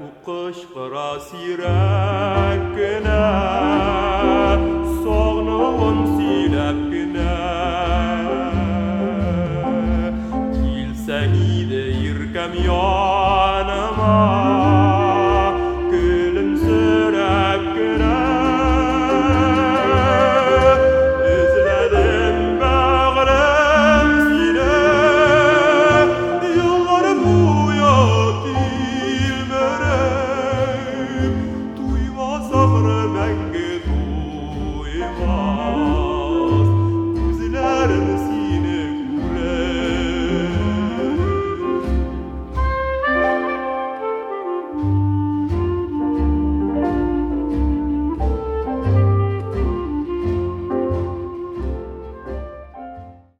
وقش قراسي راكنا صغنا ومسي لبكنا كيل سنيد يركم يانا